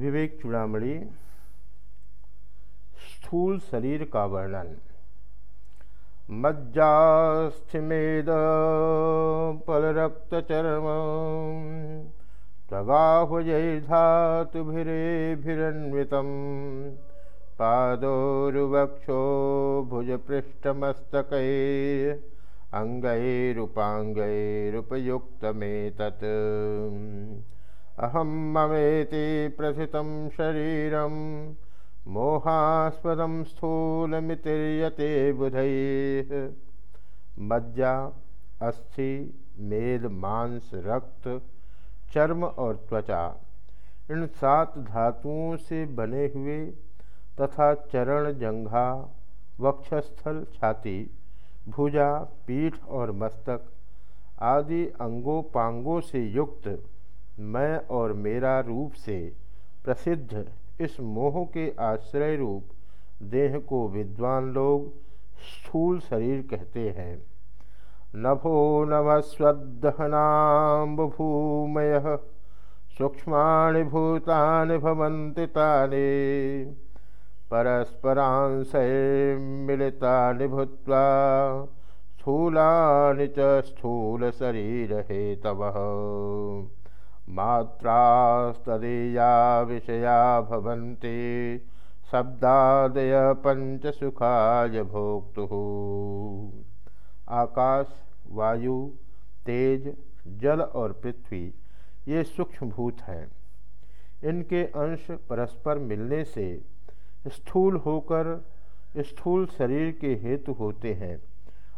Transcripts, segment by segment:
विवेक चूड़ामणि स्थूल शरीर का वर्णन। मज्जास्थिमेद पलरक्तचर्म त्वगाहुजैर्धातुभिरेभिरन्वितं पादोरुवक्षो भुजपृष्ठमस्तकै अङ्गैरुपाङ्गैरुपयुक्तमेतत् अहम ममेति प्रथितं शरीरं, मोहास्पदं स्थूलमितिर्यते बुधैः। मज्जा, अस्थि, मेद, मांस, रक्त, चर्म और त्वचा, इन सात धातुओं से बने हुए तथा चरण, जंघा, वक्षस्थल, छाती, भुजा, पीठ और मस्तक आदि अंगोपांगों से युक्त मैं और मेरा रूप से प्रसिद्ध इस मोह के आश्रय रूप, देह को विद्वान लोग स्थूल शरीर कहते हैं। नभो नभस्वदहनाम्बभूमय सूक्ष्माणि भूतानि भवन्ति तानि परस्परांशैर्मिलितानि भूत्वा स्थूलानि च स्थूल शरीर स्थूलशरीरहेतवः मात्रास्तदीया विषया भवन्ति। शब्दादय पंच पंचसुखाय भोक्तुः। आकाश, वायु, तेज, जल और पृथ्वी, ये सूक्ष्म भूत हैं। इनके अंश परस्पर मिलने से स्थूल होकर स्थूल शरीर के हेतु होते हैं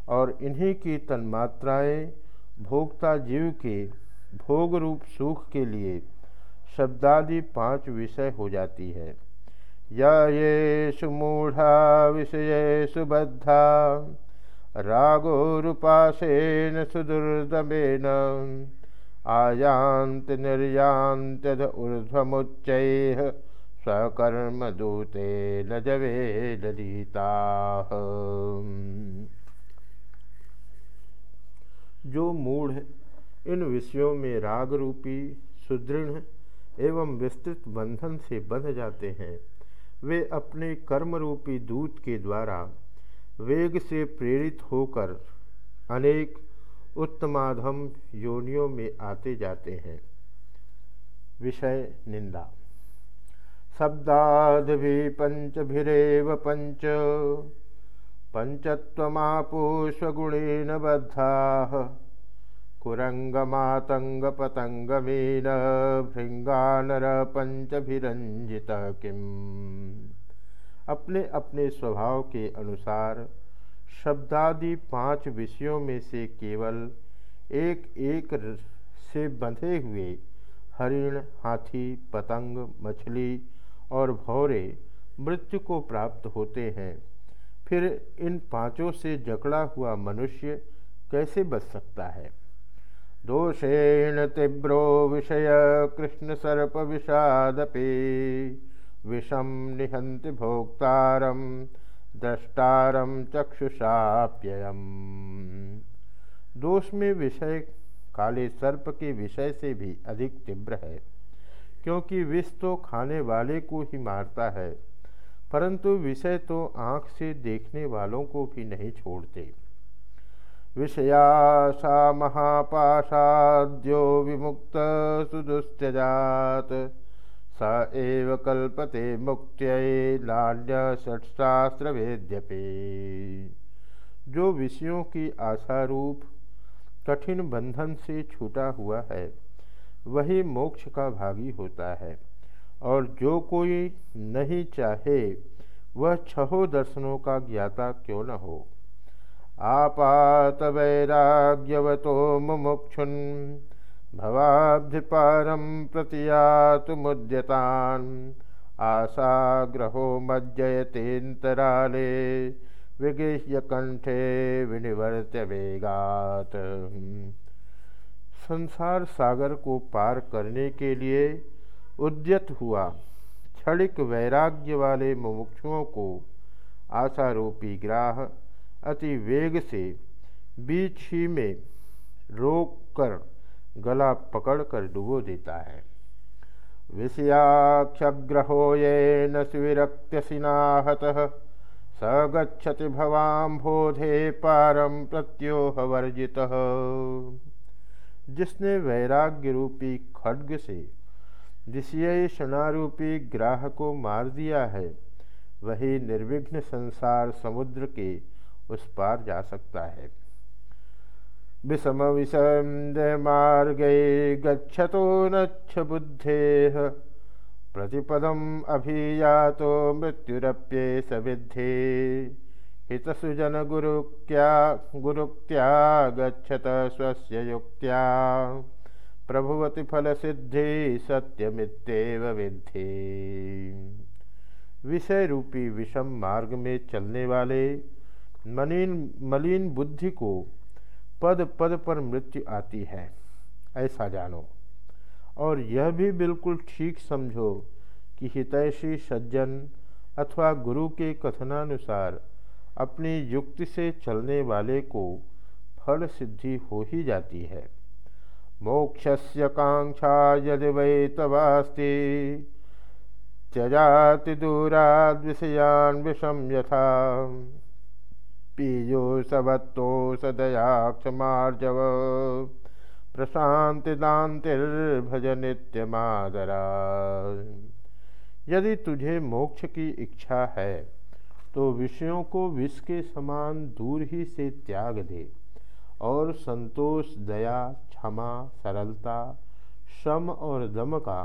और इन्हीं की तन्मात्राएँ भोक्ता जीव के भोग रूप सुख के लिए शब्दादि पाँच विषय हो जाती है। या ये सुमूढ़ा विषय सुबद्धा रागोरुपासेन सुदुर्दमेन, आयान्त निर्यान्त्यध ऊर्ध्वमुच्चैः स्वकर्मदूते लजवे ललिता जो मूढ़ इन विषयों में राग रूपी सुदृढ़ एवं विस्तृत बंधन से बंध जाते हैं। वे अपने कर्म रूपी दूत के द्वारा वेग से प्रेरित होकर अनेक उत्तमाधम योनियों में आते जाते हैं। विषय निंदा। शब्दाद भी पंचभिरेव पंच। पंचत्वमापुष्वगुणेन बद्धा। कुरंगमातंगपतंगमेन भृंगानर पंचभिरंजित किम। अपने अपने स्वभाव के अनुसार शब्दादि पाँच विषयों में से केवल एक एक से बंधे हुए हरिण, हाथी, पतंग, मछली और भौरे मृत्यु को प्राप्त होते हैं। फिर इन पाँचों से जकड़ा हुआ मनुष्य कैसे बच सकता है? दोषेण तीव्रो विषय कृष्ण सर्प विषादपे विषम निहंति भोक्तारम द्रष्टारम चक्षुषाप्ययम। दोष में विषय, काले सर्प के विषय से भी अधिक तीव्र है, क्योंकि विष तो खाने वाले को ही मारता है, परंतु विषय तो आँख से देखने वालों को भी नहीं छोड़ते। विषयाशा महापाशाद्यो विमुक्त सुदुस्त्यजात। स एव कल्पते मुक्त्यै लाड्य षट्शास्त्र वेद्यपे जो विषयों की आशा रूप कठिन बंधन से छूटा हुआ है, वही मोक्ष का भागी होता है। और जो कोई नहीं चाहे, वह छहो दर्शनों का ज्ञाता क्यों न हो? आपात वैराग्यवतो मुमुक्षुन भवाब्धिपारं प्रतियातुमुद्यतान् आशाग्रहो मज्जयतेन्तराले विगृह्य कंठे विनिवर्त्य वेगात। संसार सागर को पार करने के लिए उद्यत हुआ क्षणिक वैराग्य वाले मुमुक्षुओं को आशारूपी ग्राह अति वेग से बीच ही में रोक कर गला पकड़ कर डुबो देता है। विषयाख्यग्रहो ये न स्विरक्त्यसिनाहतः स गच्छति भवाम्भोधे पारम प्रत्योहवर्जितः। जिसने वैराग्य रूपी खड्ग से विषय शनारूपी ग्राह को मार दिया है, वही निर्विघ्न संसार समुद्र के उस पार जा सकता है। विषम विषम मार्गे गच्छतो नच्छ बुद्धे। प्रतिपदम अभियातो मृत्युरप्ये सविद्धे हितसुजन गुरुक्या गुरुक्त्या गच्छत स्वस्य युक्त्या। प्रभुवति फल सिद्धि सत्यमित्येव विद्धि। विषय रूपी विषम मार्ग में चलने वाले मलिन मलिन बुद्धि को पद पद पर मृत्यु आती है। ऐसा जानो। और यह भी बिल्कुल ठीक समझो कि हितैषी सज्जन अथवा गुरु के कथनानुसार अपनी युक्ति से चलने वाले को फल सिद्धि हो ही जाती है। मोक्षस्य कांक्षा यदि वै तवास्ति, त्यजाति दूराद विषयान विषम यथा। पीयो सवत्तो सदया क्षमार्जव प्रशांतिदांतिर्भज नित्यमादरा यदि तुझे मोक्ष की इच्छा है तो विषयों को विष के समान दूर ही से त्याग दे और संतोष, दया, क्षमा, सरलता, श्रम और दम का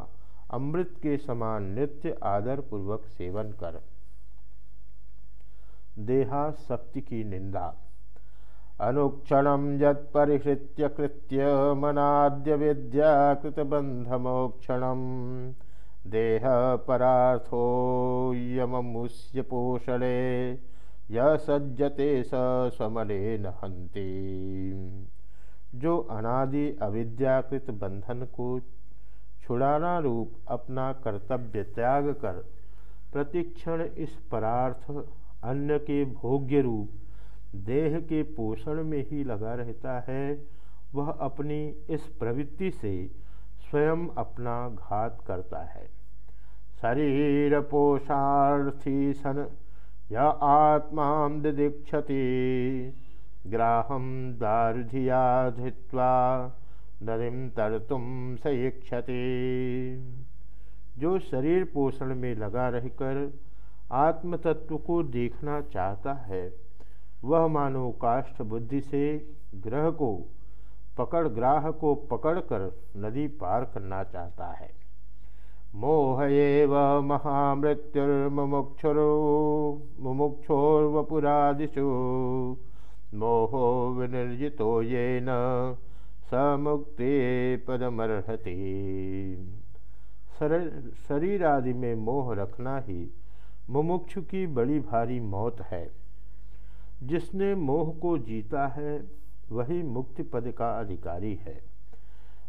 अमृत के समान नित्य आदर पूर्वक सेवन कर। देहा शक्ति की निंदा। अनुक्षण यत्परिहृत्य कृत्य मनाद्य विद्याकृत बंधमोक्षण देह परार्थो यममुष्य पोषणे य सज्जते स स्वमले न हंती जो अनादि अविद्याकृत बंधन को छुड़ाना रूप अपना कर्तव्य त्याग कर, प्रतिक्षण इस परार्थ अन्न के भोग्य रूप, देह के पोषण में ही लगा रहता है, वह अपनी इस प्रवृत्ति से स्वयं अपना घात करता है। शरीर पोषार्थी सन, या आत्मा दिदीक्षति ग्राहम दारुधिया धित्वा नदीम तरतुम सईक्षति जो शरीर पोषण में लगा रहकर आत्म तत्व को देखना चाहता है। वह मानो काष्ठ बुद्धि से ग्रह को पकड़, ग्राह को पकड़कर नदी पार करना चाहता है। मोह एव महामृत्युर्मुक्षुरो मुमुक्षोर्वपुरादिषु। मोहो विनिर्जितो येन समुक्ति पदमर्हति। शरीर आदि में मोह रखना ही मुमुक्षु की बड़ी भारी मौत है। जिसने मोह को जीता है, वही मुक्ति पद का अधिकारी है।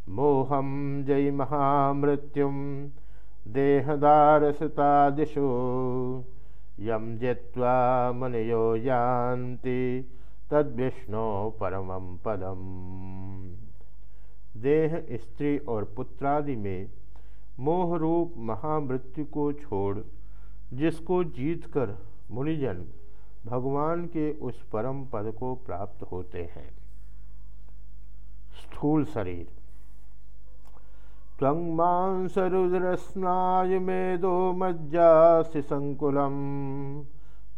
मोहम जय महामृत्युम देहदारसतादिशु यम जित्वा मनयो यान्ति तद्विष्णु परम पदम। देह, स्त्री और पुत्रादि में मोह रूप महामृत्यु को छोड़ जिसको जीतकर मुनिजन भगवान के उस परम पद को प्राप्त होते हैं। स्थूल शरीर। त्वंमांसरुद्रस्नाय मेदो मज्जासि संकुलम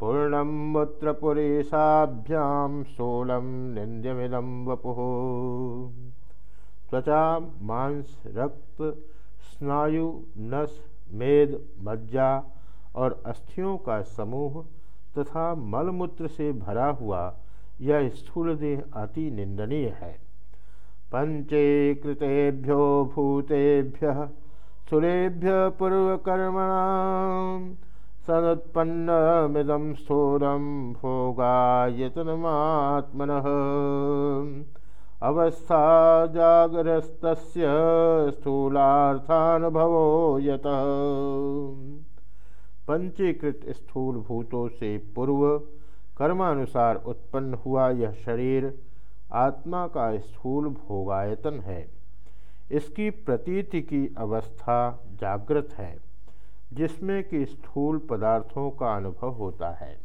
पूर्णम मूत्रपुरेशाभ्याम सोलम निंद्यमिदम वपु। त्वचा, मांस, रक्त, स्नायु, नस, मेद, मज्जा और अस्थियों का समूह तथा मलमूत्र से भरा हुआ यह स्थूल देह अति निंदनीय है। पंचीकृतेभ्यो भूतेभ्य स्थूलेभ्य पूर्वकर्मण सदुत्पन्नमिदं स्थूलं भोगायतनमात्मन। अवस्था जागरस्तस्य स्थूलार्थानुभवो यत। पंचीकृत स्थूल भूतों से पूर्व कर्मानुसार उत्पन्न हुआ यह शरीर आत्मा का स्थूल भोगायतन है। इसकी प्रतीति की अवस्था जागृत है, जिसमें कि स्थूल पदार्थों का अनुभव होता है।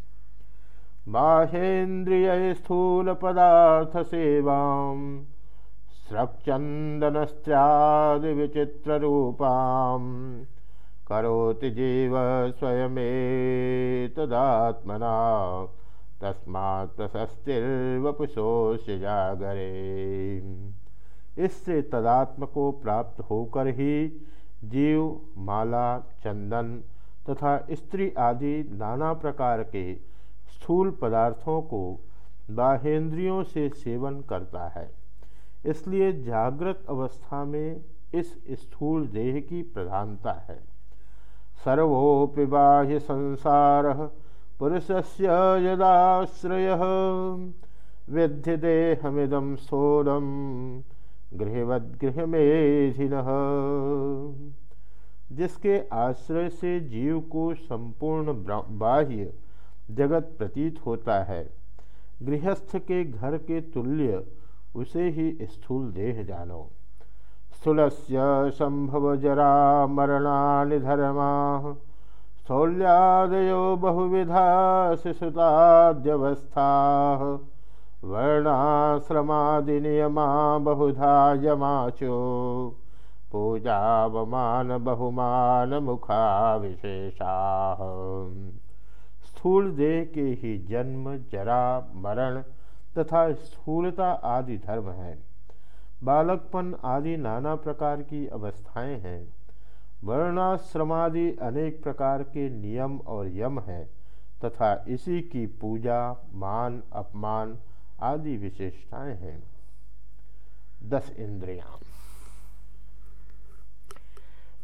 बाहेन्द्रिय स्थूल पदार्थ सेवा स्रक्चंदनस्त्यादि विचित्र रूपाम करोति जीव स्वयमेतदात्मना। तस्मात् प्रशस्तिर्वपुषोष्य जागरे इससे तदात्म को प्राप्त होकर ही जीव, माला, चंदन तथा स्त्री आदि नाना प्रकार के स्थूल पदार्थों को बाहेंद्रियों से सेवन करता है। इसलिए जागृत अवस्था में इस स्थूल देह की प्रधानता है। सर्वोपि बाह्य संसार पुरुष से यदाश्रय। विद्धि स्थूलम गृहवद्गृह मेधिन जिसके आश्रय से जीव को संपूर्ण बाह्य जगत प्रतीत होता है, गृहस्थ के घर के तुल्य, उसे ही स्थूल देह जानो। स्थूलस्य संभव जरा मरणा धर्मा। स्थौल्यादयो बहुविधा शिशुताद्यवस्था। वर्णाश्रमादिनियमा बहुधा यमाचो। पूजावमान बहुमान मुखा विशेषा स्थूल देह के ही जन्म, जरा, मरण तथा स्थूलता आदि धर्म है। बालकपन आदि नाना प्रकार की अवस्थाएँ हैं। वर्णाश्रमादि अनेक प्रकार के नियम और यम हैं, तथा इसी की पूजा, मान, अपमान आदि विशेषताएँ हैं। दस इंद्रियाँ।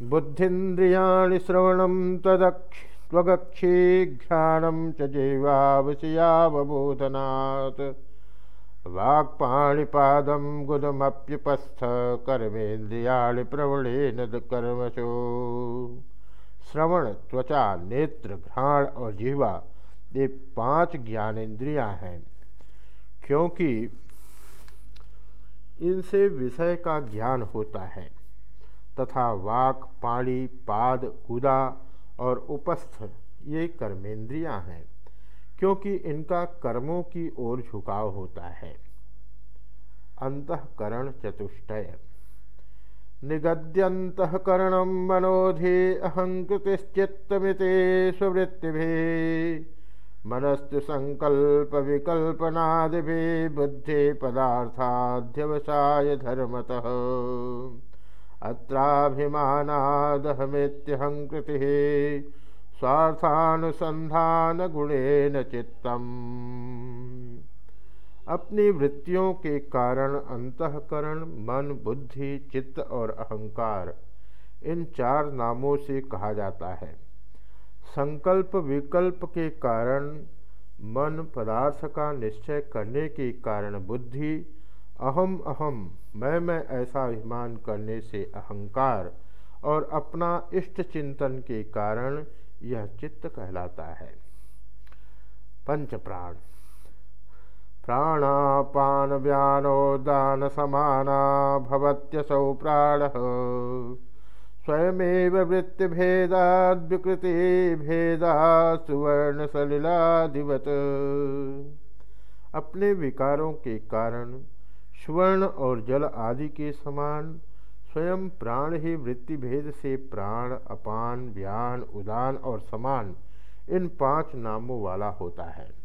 बुद्धिन्द्रिया श्रवण तदक्ष त्वगक्षे घ्राणं च जैवावशयावबोधनात्। वाक्पाणिपादं गुदमप्युपस्थ कर्मेन्द्रियाणि प्रवणेन कर्मशो श्रवण त्वचा नेत्र, घ्राण और जीवा ये पाँच ज्ञानेन्द्रियाँ हैं। क्योंकि इनसे विषय का ज्ञान होता है, तथा वाक पाणी पाद कुदा और उपस्थ ये कर्मेंद्रियाँ हैं। क्योंकि इनका कर्मों की ओर झुकाव होता है। अंतकरण चतुष्टय। निगद्यंतकरण मनोधे अहंकृतिश्चित्तमिते स्वृत्ति मनस्तु संकल्प विकल्पनादि बुद्धि पदार्थाध्यवसाय धर्मतः। अत्राभिमानादहमित्यहंकृति। स्वार्थानुसंधान गुणेन चित्तम। अपनी वृत्तियों के कारण अंतकरण, मन, बुद्धि, चित्त और अहंकार, इन चार नामों से कहा जाता है। संकल्प विकल्प के कारण, मन पदार्थ का निश्चय करने के कारण बुद्धि, अहम अहम, मैं मैं ऐसा अभिमान करने से अहंकार और अपना इष्ट चिंतन के कारण यह चित्त कहलाता है। पंच प्राण। प्राणापान व्यानोदान समाना भवत्यसौ प्राण। स्वयमेव वृत्तिभेदाद्विकृति भेदा सुवर्ण सलिलाधिवत अपने विकारों के कारण स्वर्ण और जल आदि के समान स्वयं प्राण ही वृत्ति भेद से प्राण, अपान, व्यान, उदान और समान इन पाँच नामों वाला होता है।